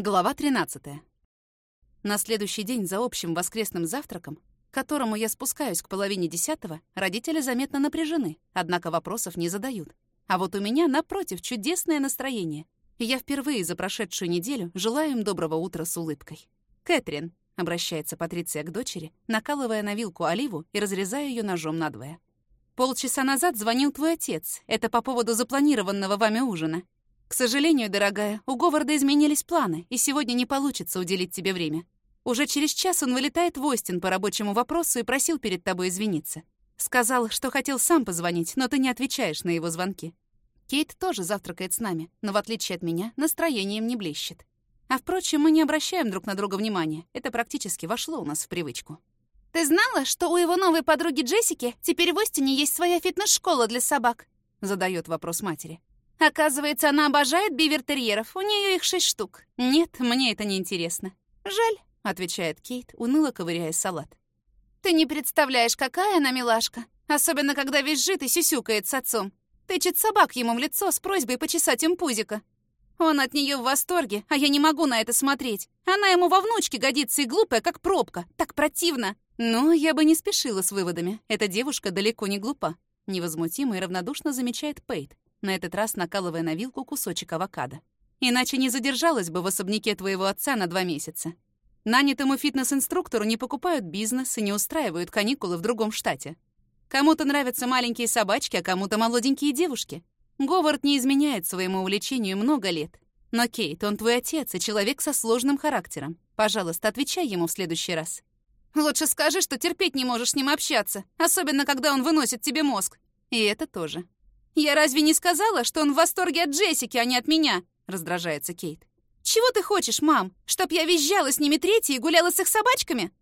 Глава 13. На следующий день за общим воскресным завтраком, к которому я спускаюсь к половине десятого, родители заметно напряжены, однако вопросов не задают. А вот у меня, напротив, чудесное настроение. Я впервые за прошедшую неделю желаю им доброго утра с улыбкой. «Кэтрин», — обращается Патриция к дочери, накалывая на вилку оливу и разрезая ее ножом надвое. «Полчаса назад звонил твой отец. Это по поводу запланированного вами ужина. «К сожалению, дорогая, у Говарда изменились планы, и сегодня не получится уделить тебе время. Уже через час он вылетает в Остин по рабочему вопросу и просил перед тобой извиниться. Сказал, что хотел сам позвонить, но ты не отвечаешь на его звонки. Кейт тоже завтракает с нами, но в отличие от меня, настроением не блещет. А впрочем, мы не обращаем друг на друга внимания. Это практически вошло у нас в привычку. «Ты знала, что у его новой подруги Джессики теперь в Остине есть своя фитнес-школа для собак?» Задает вопрос матери. Оказывается, она обожает бивертерьеров. У нее их шесть штук. Нет, мне это не интересно. Жаль, отвечает Кейт, уныло ковыряя салат. Ты не представляешь, какая она милашка. Особенно, когда весь жит и сюсюкает с отцом. Тычет собак ему в лицо с просьбой почесать им пузико. Он от нее в восторге, а я не могу на это смотреть. Она ему во внучке годится и глупая, как пробка. Так противно. Но я бы не спешила с выводами. Эта девушка далеко не глупа. Невозмутимо и равнодушно замечает Пейт, на этот раз накалывая на вилку кусочек авокадо. «Иначе не задержалась бы в особняке твоего отца на два месяца. Нанятому фитнес-инструктору не покупают бизнес и не устраивают каникулы в другом штате. Кому-то нравятся маленькие собачки, а кому-то молоденькие девушки. Говард не изменяет своему увлечению много лет. Но, Кейт, он твой отец и человек со сложным характером. Пожалуйста, отвечай ему в следующий раз». «Лучше скажи, что терпеть не можешь с ним общаться, особенно когда он выносит тебе мозг». И это тоже. «Я разве не сказала, что он в восторге от Джессики, а не от меня?» — раздражается Кейт. «Чего ты хочешь, мам? Чтоб я визжала с ними третьей и гуляла с их собачками?»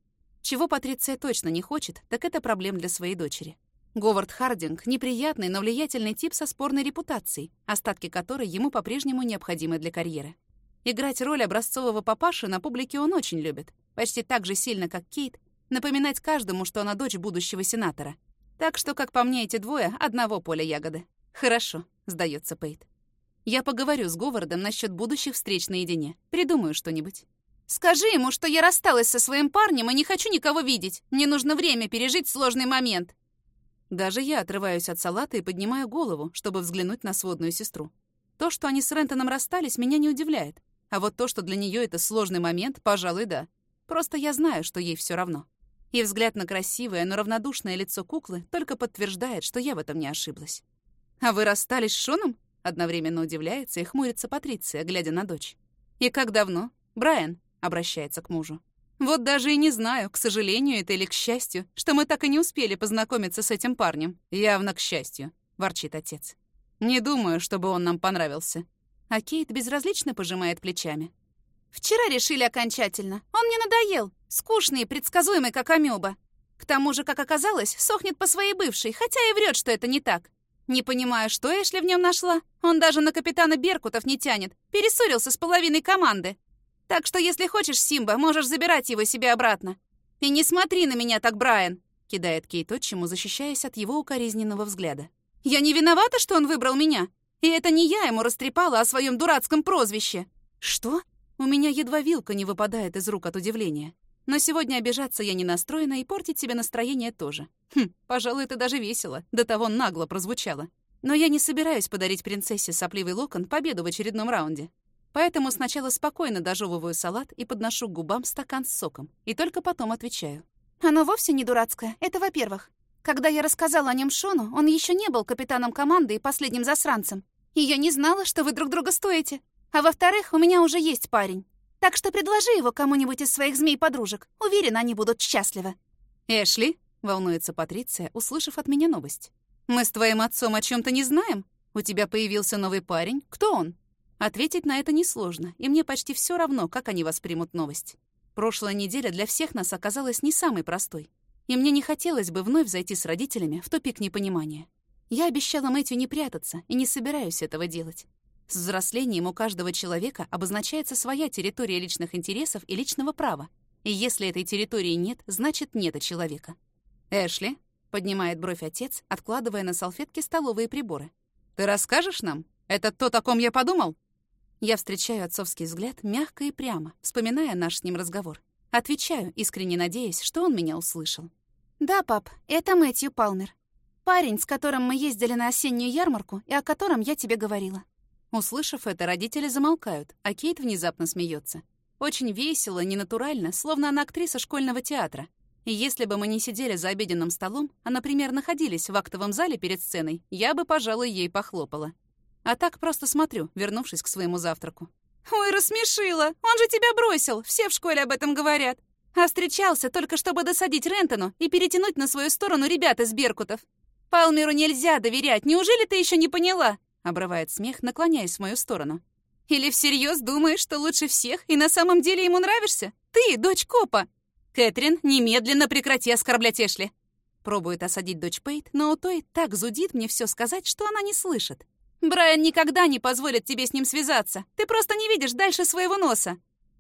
Чего Патриция точно не хочет, так это проблем для своей дочери. Говард Хардинг — неприятный, но влиятельный тип со спорной репутацией, остатки которой ему по-прежнему необходимы для карьеры. Играть роль образцового папаши на публике он очень любит, почти так же сильно, как Кейт, напоминать каждому, что она дочь будущего сенатора. Так что, как по мне, эти двое — одного поля ягоды. «Хорошо», — сдается Пейт. «Я поговорю с Говардом насчет будущих встреч наедине. Придумаю что-нибудь». «Скажи ему, что я рассталась со своим парнем и не хочу никого видеть. Мне нужно время пережить сложный момент». Даже я отрываюсь от салата и поднимаю голову, чтобы взглянуть на сводную сестру. То, что они с Рентоном расстались, меня не удивляет. А вот то, что для нее это сложный момент, пожалуй, да. Просто я знаю, что ей все равно. И взгляд на красивое, но равнодушное лицо куклы только подтверждает, что я в этом не ошиблась. «А вы расстались с Шоном?» Одновременно удивляется и хмурится Патриция, глядя на дочь. «И как давно?» «Брайан», — обращается к мужу. «Вот даже и не знаю, к сожалению это или к счастью, что мы так и не успели познакомиться с этим парнем. Явно к счастью», — ворчит отец. «Не думаю, чтобы он нам понравился». А Кейт безразлично пожимает плечами. «Вчера решили окончательно. Он мне надоел. Скучный и предсказуемый, как амеба. К тому же, как оказалось, сохнет по своей бывшей, хотя и врет, что это не так. Не понимаю, что Эшли в нем нашла. Он даже на капитана Беркутов не тянет. Перессорился с половиной команды. Так что, если хочешь, Симба, можешь забирать его себе обратно. И не смотри на меня так, Брайан!» Кидает Кейт отчиму, защищаясь от его укоризненного взгляда. «Я не виновата, что он выбрал меня. И это не я ему растрепала о своем дурацком прозвище». «Что?» У меня едва вилка не выпадает из рук от удивления. Но сегодня обижаться я не настроена и портить себе настроение тоже. Хм, пожалуй, это даже весело. До того нагло прозвучало. Но я не собираюсь подарить принцессе сопливый локон победу в очередном раунде. Поэтому сначала спокойно дожевываю салат и подношу к губам стакан с соком. И только потом отвечаю. Оно вовсе не дурацкое. Это во-первых. Когда я рассказала о нем Шону, он еще не был капитаном команды и последним засранцем. И я не знала, что вы друг друга стоите. А во-вторых, у меня уже есть парень. Так что предложи его кому-нибудь из своих змей-подружек. Уверена, они будут счастливы». «Эшли?» — волнуется Патриция, услышав от меня новость. «Мы с твоим отцом о чем то не знаем? У тебя появился новый парень? Кто он?» Ответить на это несложно, и мне почти все равно, как они воспримут новость. Прошлая неделя для всех нас оказалась не самой простой. И мне не хотелось бы вновь зайти с родителями в тупик непонимания. Я обещала Мэтью не прятаться и не собираюсь этого делать. С взрослением у каждого человека обозначается своя территория личных интересов и личного права. И если этой территории нет, значит, нет и человека. «Эшли», — поднимает бровь отец, откладывая на салфетке столовые приборы. «Ты расскажешь нам? Это то, о ком я подумал?» Я встречаю отцовский взгляд мягко и прямо, вспоминая наш с ним разговор. Отвечаю, искренне надеясь, что он меня услышал. «Да, пап, это Мэтью Палмер. Парень, с которым мы ездили на осеннюю ярмарку и о котором я тебе говорила». Услышав это, родители замолкают, а Кейт внезапно смеется. Очень весело, ненатурально, словно она актриса школьного театра. И если бы мы не сидели за обеденным столом, а, например, находились в актовом зале перед сценой, я бы, пожалуй, ей похлопала. А так просто смотрю, вернувшись к своему завтраку. «Ой, рассмешила! Он же тебя бросил! Все в школе об этом говорят! А встречался только, чтобы досадить Рентону и перетянуть на свою сторону ребят из Беркутов! Палмеру нельзя доверять! Неужели ты еще не поняла?» Обрывает смех, наклоняясь в мою сторону. «Или всерьез думаешь, что лучше всех и на самом деле ему нравишься? Ты, дочь копа!» «Кэтрин, немедленно прекрати оскорблять Эшли!» Пробует осадить дочь Пейт, но у той так зудит мне все сказать, что она не слышит. «Брайан никогда не позволит тебе с ним связаться. Ты просто не видишь дальше своего носа.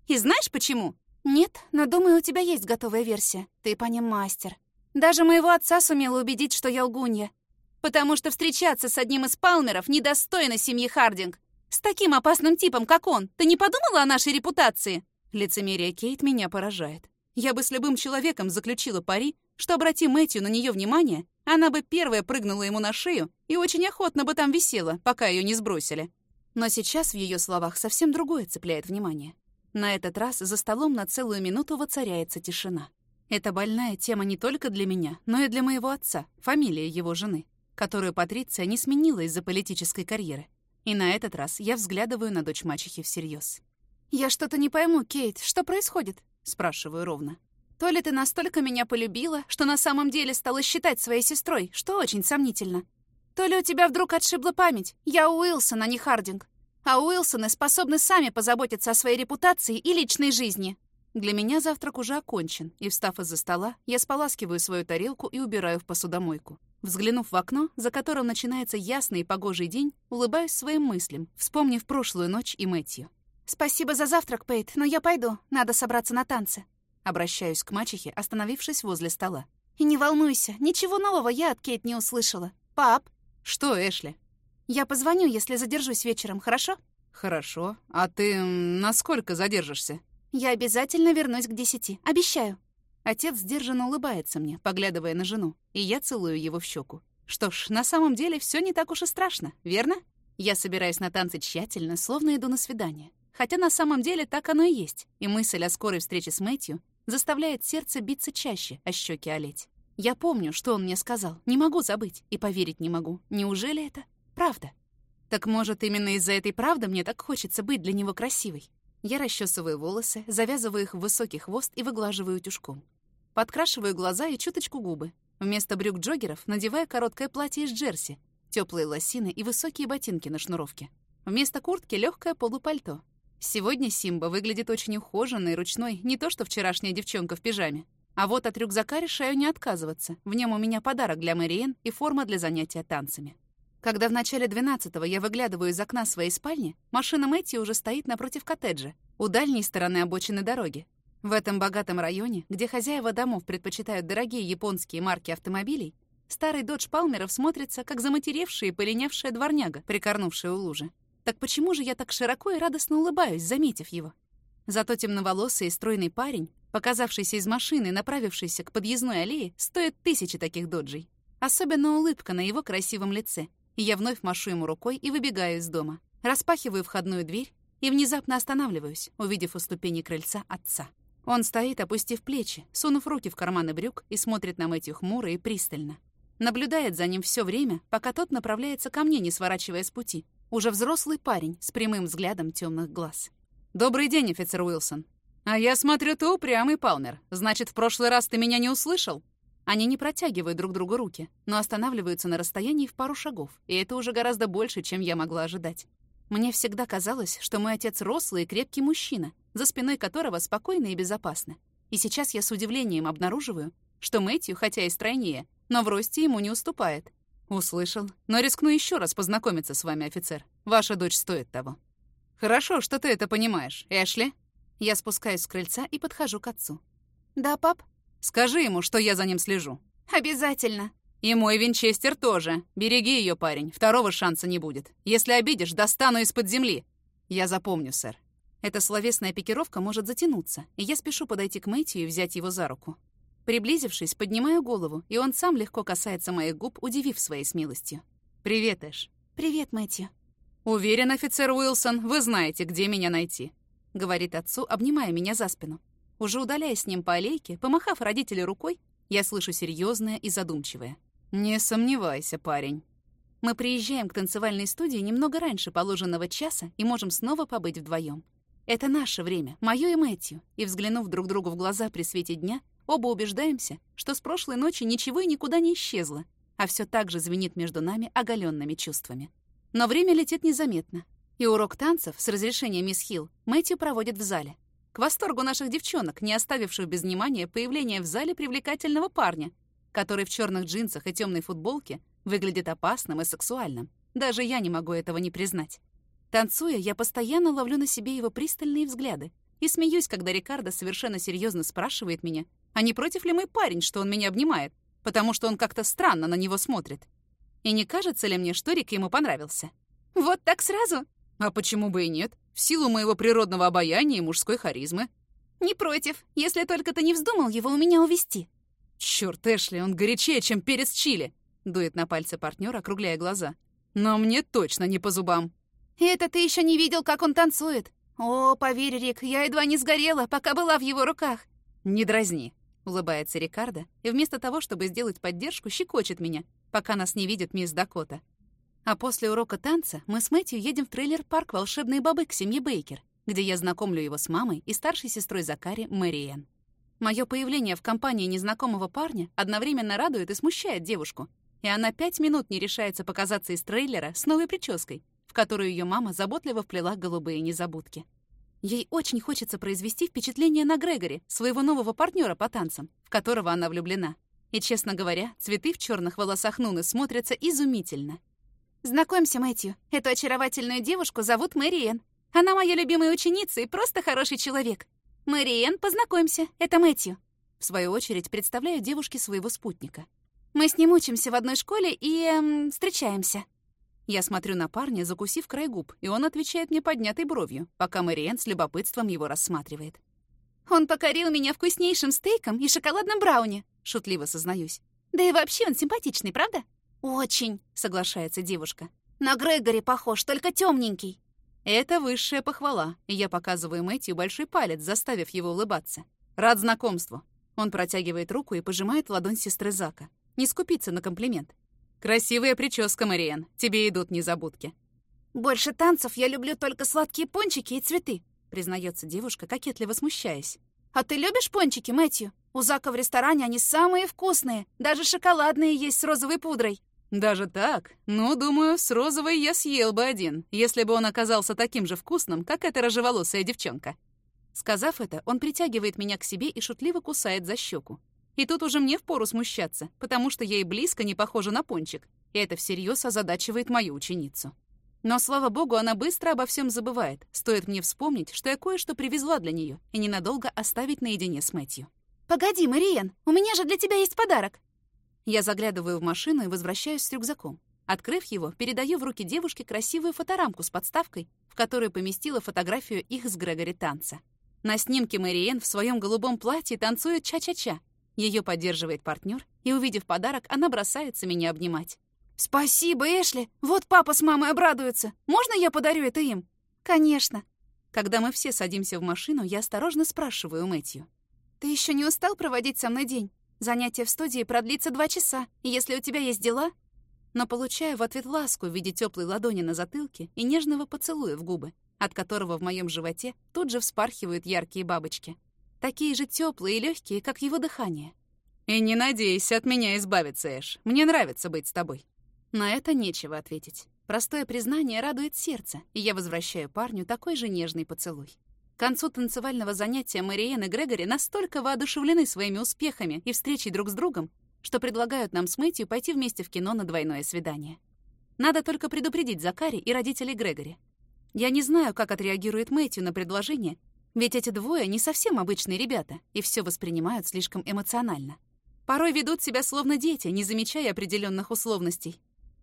И знаешь почему?» «Нет, но думаю, у тебя есть готовая версия. Ты по ним мастер. Даже моего отца сумела убедить, что я лгунья. Потому что встречаться с одним из Палмеров недостойно семьи Хардинг. С таким опасным типом, как он, ты не подумала о нашей репутации?» Лицемерие Кейт меня поражает. Я бы с любым человеком заключила пари, что обрати Мэтью на нее внимание, она бы первая прыгнула ему на шею и очень охотно бы там висела, пока ее не сбросили. Но сейчас в ее словах совсем другое цепляет внимание. На этот раз за столом на целую минуту воцаряется тишина. Это больная тема не только для меня, но и для моего отца, фамилия его жены, которую Патриция не сменила из-за политической карьеры. И на этот раз я взглядываю на дочь мачехи всерьез. «Я что-то не пойму, Кейт, что происходит?» Спрашиваю ровно. То ли ты настолько меня полюбила, что на самом деле стала считать своей сестрой, что очень сомнительно. То ли у тебя вдруг отшибла память. Я Уилсон, а не Хардинг. А Уилсоны способны сами позаботиться о своей репутации и личной жизни. Для меня завтрак уже окончен, и, встав из-за стола, я споласкиваю свою тарелку и убираю в посудомойку. Взглянув в окно, за которым начинается ясный и погожий день, улыбаюсь своим мыслям, вспомнив прошлую ночь и Мэтью. «Спасибо за завтрак, Пейт, но я пойду. Надо собраться на танцы». Обращаюсь к мачехе, остановившись возле стола. «И не волнуйся, ничего нового я от Кейт не услышала. Пап!» «Что, Эшли?» «Я позвоню, если задержусь вечером, хорошо?» «Хорошо. А ты насколько задержишься?» «Я обязательно вернусь к десяти. Обещаю». Отец сдержанно улыбается мне, поглядывая на жену, и я целую его в щеку. Что ж, на самом деле все не так уж и страшно, верно? Я собираюсь на танцы тщательно, словно иду на свидание. Хотя на самом деле так оно и есть, и мысль о скорой встрече с Мэтью заставляет сердце биться чаще, а щеки олеть. Я помню, что он мне сказал, не могу забыть, и поверить не могу. Неужели это правда? Так может, именно из-за этой правды мне так хочется быть для него красивой? Я расчесываю волосы, завязываю их в высокий хвост и выглаживаю тюшком. Подкрашиваю глаза и чуточку губы. Вместо брюк-джоггеров надеваю короткое платье из джерси, теплые лосины и высокие ботинки на шнуровке. Вместо куртки легкое полупальто, Сегодня Симба выглядит очень ухоженной, ручной, не то что вчерашняя девчонка в пижаме. А вот от рюкзака решаю не отказываться. В нем у меня подарок для Мэриэн и форма для занятия танцами. Когда в начале 12-го я выглядываю из окна своей спальни, машина Мэтти уже стоит напротив коттеджа, у дальней стороны обочины дороги. В этом богатом районе, где хозяева домов предпочитают дорогие японские марки автомобилей, старый додж Палмеров смотрится, как заматеревшая и полинявшая дворняга, прикорнувшая у лужи. Так почему же я так широко и радостно улыбаюсь, заметив его? Зато темноволосый и стройный парень, показавшийся из машины и направившийся к подъездной аллее, стоит тысячи таких доджей. Особенно улыбка на его красивом лице. И я вновь машу ему рукой и выбегаю из дома. Распахиваю входную дверь и внезапно останавливаюсь, увидев у ступени крыльца отца. Он стоит, опустив плечи, сунув руки в карманы брюк и смотрит на Мэтью хмуро и пристально. Наблюдает за ним все время, пока тот направляется ко мне, не сворачивая с пути. Уже взрослый парень с прямым взглядом темных глаз. «Добрый день, офицер Уилсон. А я смотрю, ты упрямый, Палмер. Значит, в прошлый раз ты меня не услышал?» Они не протягивают друг другу руки, но останавливаются на расстоянии в пару шагов, и это уже гораздо больше, чем я могла ожидать. Мне всегда казалось, что мой отец рослый и крепкий мужчина, за спиной которого спокойно и безопасно. И сейчас я с удивлением обнаруживаю, что Мэтью, хотя и стройнее, но в росте ему не уступает. «Услышал. Но рискну еще раз познакомиться с вами, офицер. Ваша дочь стоит того». «Хорошо, что ты это понимаешь. Эшли?» Я спускаюсь с крыльца и подхожу к отцу. «Да, пап?» «Скажи ему, что я за ним слежу». «Обязательно». «И мой винчестер тоже. Береги ее, парень. Второго шанса не будет. Если обидишь, достану из-под земли». «Я запомню, сэр». Эта словесная пикировка может затянуться, и я спешу подойти к Мэтью и взять его за руку. Приблизившись, поднимаю голову, и он сам легко касается моих губ, удивив своей смелостью. «Привет, Эш». «Привет, Мэтью». «Уверен, офицер Уилсон, вы знаете, где меня найти», — говорит отцу, обнимая меня за спину. Уже удаляясь с ним по аллейке, помахав родителю рукой, я слышу серьезное и задумчивое. «Не сомневайся, парень». Мы приезжаем к танцевальной студии немного раньше положенного часа и можем снова побыть вдвоем. Это наше время, моё и Мэтью, и, взглянув друг другу в глаза при свете дня, оба убеждаемся, что с прошлой ночи ничего и никуда не исчезло, а все так же звенит между нами оголенными чувствами. Но время летит незаметно, и урок танцев с разрешения мисс Хилл Мэтью проводит в зале. К восторгу наших девчонок, не оставивших без внимания появление в зале привлекательного парня, который в черных джинсах и темной футболке выглядит опасным и сексуальным. Даже я не могу этого не признать. Танцуя, я постоянно ловлю на себе его пристальные взгляды и смеюсь, когда Рикардо совершенно серьезно спрашивает меня, а не против ли мой парень, что он меня обнимает, потому что он как-то странно на него смотрит. И не кажется ли мне, что Рик ему понравился? Вот так сразу? А почему бы и нет? В силу моего природного обаяния и мужской харизмы. Не против, если только ты не вздумал его у меня увести. Чёрт, Эшли, он горячее, чем перец чили. Дует на пальцы партнера, округляя глаза. Но мне точно не по зубам. Это ты еще не видел, как он танцует. О, поверь, Рик, я едва не сгорела, пока была в его руках. Не дразни, улыбается Рикардо, и вместо того, чтобы сделать поддержку, щекочет меня, пока нас не видит мисс Дакота. А после урока танца мы с Мэтью едем в трейлер-парк «Волшебные бобы» к семье Бейкер, где я знакомлю его с мамой и старшей сестрой Закари Мэриэн. Мое появление в компании незнакомого парня одновременно радует и смущает девушку, и она пять минут не решается показаться из трейлера с новой прической, которую ее мама заботливо вплела голубые незабудки. Ей очень хочется произвести впечатление на Грегори, своего нового партнера по танцам, в которого она влюблена. И, честно говоря, цветы в черных волосах Нуны смотрятся изумительно. «Знакомься, Мэтью, эту очаровательную девушку зовут Мэриэн. Она моя любимая ученица и просто хороший человек. Мэриэн, познакомься, это Мэтью». В свою очередь представляю девушке своего спутника. «Мы с ним учимся в одной школе и... Эм, встречаемся». Я смотрю на парня, закусив край губ, и он отвечает мне поднятой бровью, пока Мэриэн с любопытством его рассматривает. «Он покорил меня вкуснейшим стейком и шоколадным брауни», — шутливо сознаюсь. «Да и вообще он симпатичный, правда?» «Очень», — соглашается девушка. «На Грегори похож, только темненький». Это высшая похвала, и я показываю Мэтью большой палец, заставив его улыбаться. «Рад знакомству». Он протягивает руку и пожимает ладонь сестры Зака. Не скупиться на комплимент. «Красивая прическа, Мариен. Тебе идут незабудки». «Больше танцев я люблю только сладкие пончики и цветы», признается девушка, кокетливо смущаясь. «А ты любишь пончики, Мэтью? У Зака в ресторане они самые вкусные. Даже шоколадные есть с розовой пудрой». «Даже так? Ну, думаю, с розовой я съел бы один, если бы он оказался таким же вкусным, как эта рыжеволосая девчонка». Сказав это, он притягивает меня к себе и шутливо кусает за щеку. И тут уже мне впору смущаться, потому что я и близко не похожа на пончик, и это всерьез озадачивает мою ученицу. Но, слава богу, она быстро обо всем забывает. Стоит мне вспомнить, что я кое-что привезла для нее и ненадолго оставить наедине с Мэтью. «Погоди, Мариен, у меня же для тебя есть подарок!» Я заглядываю в машину и возвращаюсь с рюкзаком. Открыв его, передаю в руки девушке красивую фоторамку с подставкой, в которую поместила фотографию их с Грегори танца. На снимке Мэриэн в своем голубом платье танцует ча-ча-ча, ее поддерживает партнер, и, увидев подарок, она бросается меня обнимать. «Спасибо, Эшли! Вот папа с мамой обрадуются! Можно я подарю это им?» «Конечно!» Когда мы все садимся в машину, я осторожно спрашиваю Мэтью. «Ты еще не устал проводить со мной день? Занятие в студии продлится два часа, и если у тебя есть дела...» Но получаю в ответ ласку в виде теплой ладони на затылке и нежного поцелуя в губы, от которого в моем животе тут же вспархивают яркие бабочки такие же теплые и легкие, как его дыхание. «И не надейся от меня избавиться, Эш. Мне нравится быть с тобой». На это нечего ответить. Простое признание радует сердце, и я возвращаю парню такой же нежный поцелуй. К концу танцевального занятия Мариен и Грегори настолько воодушевлены своими успехами и встречей друг с другом, что предлагают нам с Мэтью пойти вместе в кино на двойное свидание. Надо только предупредить Закари и родителей Грегори. Я не знаю, как отреагирует Мэтью на предложение, ведь эти двое не совсем обычные ребята и все воспринимают слишком эмоционально. Порой ведут себя словно дети, не замечая определенных условностей.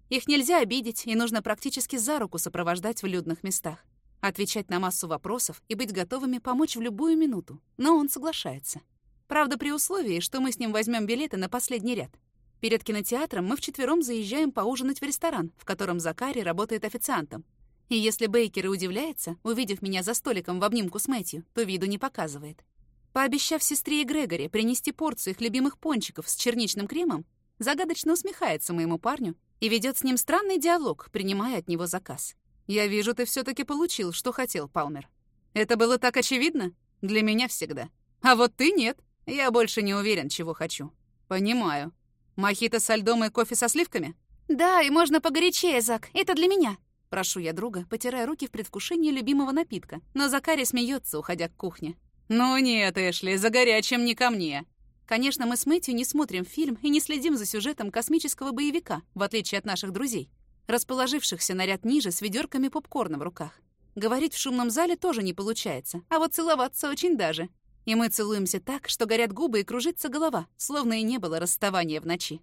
Их нельзя обидеть, и нужно практически за руку сопровождать в людных местах. Отвечать на массу вопросов и быть готовыми помочь в любую минуту. Но он соглашается. Правда, при условии, что мы с ним возьмем билеты на последний ряд. Перед кинотеатром мы вчетвером заезжаем поужинать в ресторан, в котором Закари работает официантом. И если Бейкер и удивляется, увидев меня за столиком в обнимку с Мэтью, то виду не показывает. Пообещав сестре и Грегори принести порцию их любимых пончиков с черничным кремом, загадочно усмехается моему парню и ведет с ним странный диалог, принимая от него заказ. «Я вижу, ты все таки получил, что хотел, Палмер. Это было так очевидно? Для меня всегда. А вот ты нет. Я больше не уверен, чего хочу. Понимаю. Мохито со льдом и кофе со сливками? Да, и можно погорячее, Зак. Это для меня. Прошу я друга, потирая руки в предвкушении любимого напитка. Но Закари смеется, уходя к кухне. «Ну нет, Эшли, за горячим не ко мне». Конечно, мы с Мэтью не смотрим фильм и не следим за сюжетом космического боевика, в отличие от наших друзей расположившихся на ряд ниже с ведерками попкорна в руках. Говорить в шумном зале тоже не получается, а вот целоваться очень даже. И мы целуемся так, что горят губы и кружится голова, словно и не было расставания в ночи.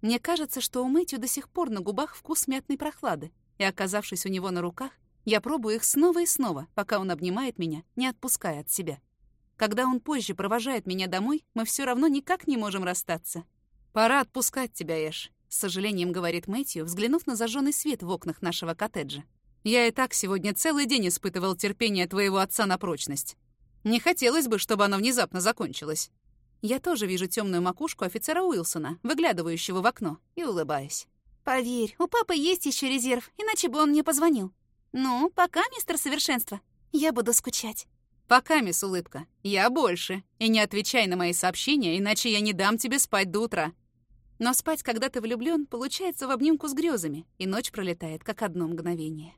Мне кажется, что у Мэтью до сих пор на губах вкус мятной прохлады, и, оказавшись у него на руках, я пробую их снова и снова, пока он обнимает меня, не отпуская от себя. Когда он позже провожает меня домой, мы все равно никак не можем расстаться. «Пора отпускать тебя, Эш», с сожалением говорит Мэтью, взглянув на зажженный свет в окнах нашего коттеджа. «Я и так сегодня целый день испытывал терпение твоего отца на прочность. Не хотелось бы, чтобы оно внезапно закончилось». Я тоже вижу темную макушку офицера Уилсона, выглядывающего в окно, и улыбаюсь. «Поверь, у папы есть еще резерв, иначе бы он мне позвонил. Ну, пока, мистер Совершенство. Я буду скучать». «Пока, мисс Улыбка. Я больше. И не отвечай на мои сообщения, иначе я не дам тебе спать до утра». Но спать, когда ты влюблён, получается в обнимку с грезами, и ночь пролетает как одно мгновение.